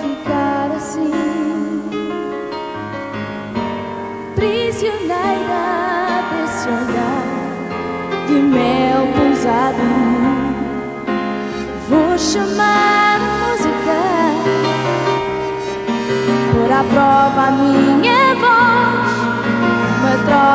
ficar assim, prisioneira desse olhar de mel pousado. Vou chamar a música por a prova minha voz, uma troca.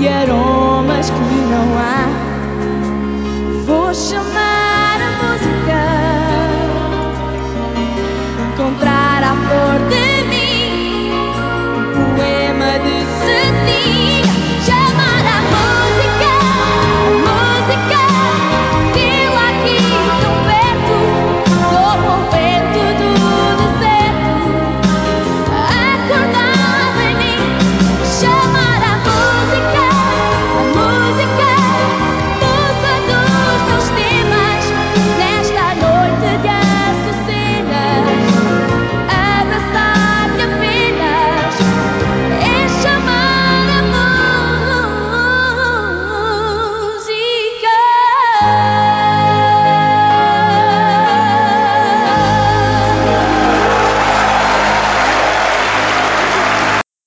yet on.